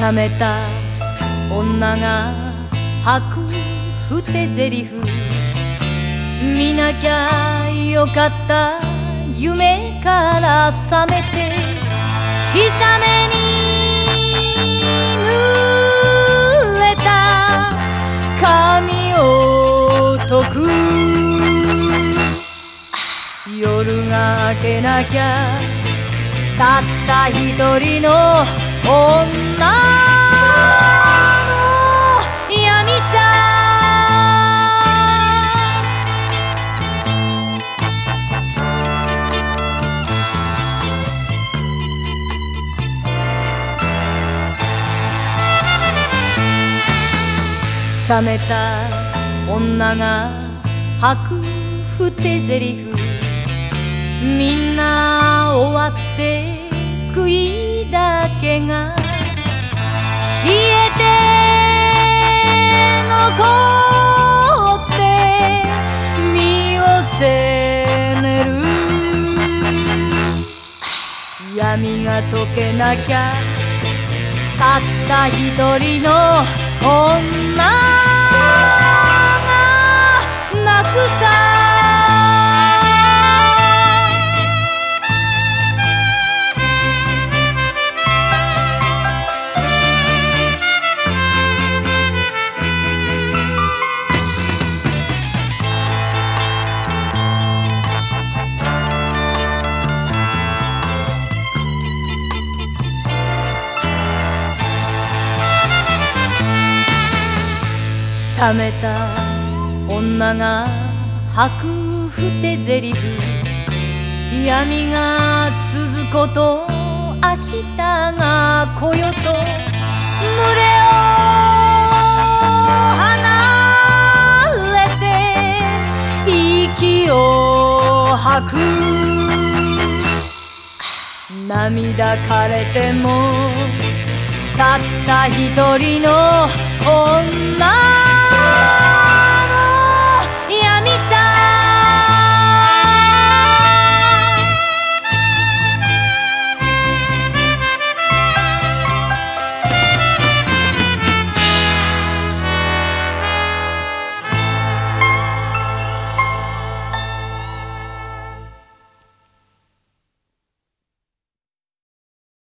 冷めた女が吐くふてゼリフ。見なきゃよかった夢から覚めて日雨に濡れた髪を解く。夜が明けなきゃたった一人の女冷めた女が吐くふてゼリフみんな終わって悔いだけが。冷えて残って身を責める。闇が解けなきゃたった一人の女。冷めた女が吐くふてゼリフ。闇が続くこと明日が来よと。群れを離れて息を吐く。涙枯れてもたった一人の女。Yeah!